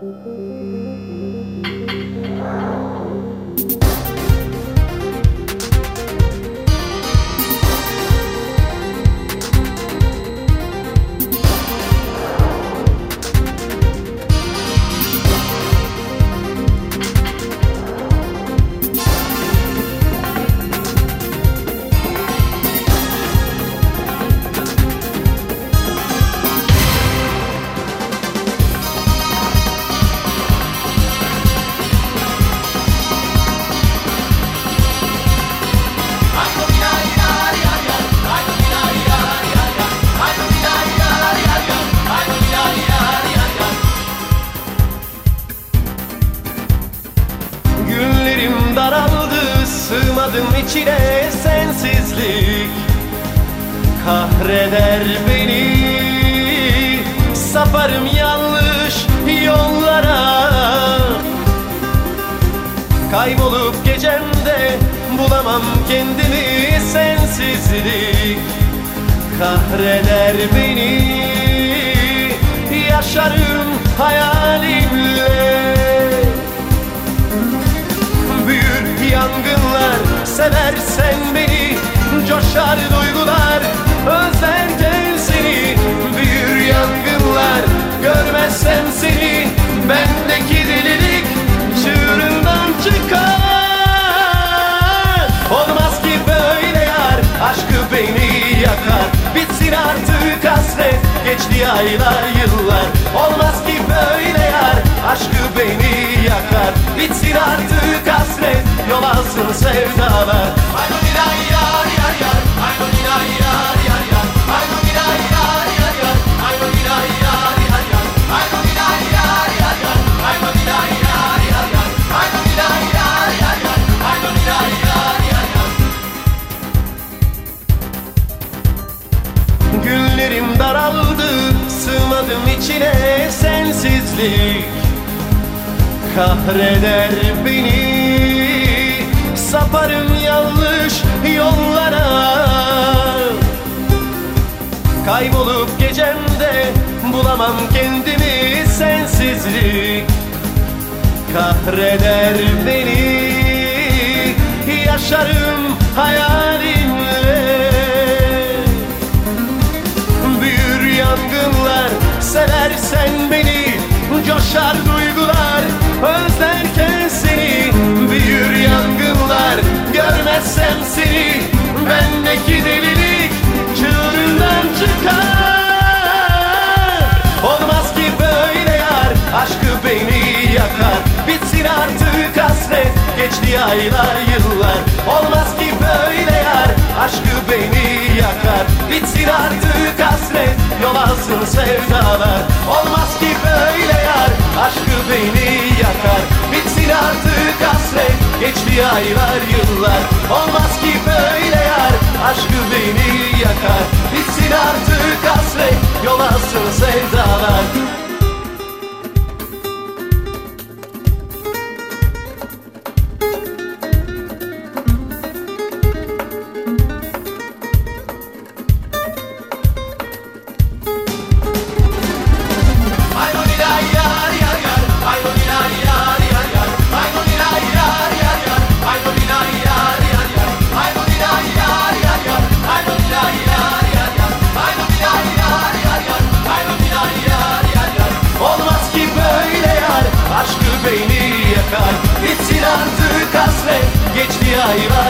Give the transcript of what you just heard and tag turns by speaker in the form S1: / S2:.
S1: Música sığmadım içine sensizlik. Kahreder beni. Saparım yanlış yollara. Kaybolup gecemde bulamam kendimi. Sensizlik. Kahreder beni. Yaşarım hayalimle geçti aylar yıllar. Olmaz ki böyle yar. Aşkı beni yakar. Bitsin artık hasret. Yol alsın sevdalar. Ay sensizlik Kahreder beni. Saparım yanlış yollara. Kaybolup gecemde Bulamam kendimi. Sensizlik Kahreder beni. Yaşarım hayalimle görmezsem seni Bendeki delilik çığırından çıkar. Olmaz ki böyle yar aşkı beni yakar. Bitsin artık hasret geçti aylar yıllar. Olmaz ki böyle yar aşkı beni yakar. Bitsin artık hasret yol alsın sevdalar. Olmaz ki böyle yar aşkı beni yakar. Bitsin artık hasret Geçti aylar yıllar. Olmaz ki böyle yar. Aşkı beni yakar. Bitsin artık hasret. Yol alsın sevdalar. いわ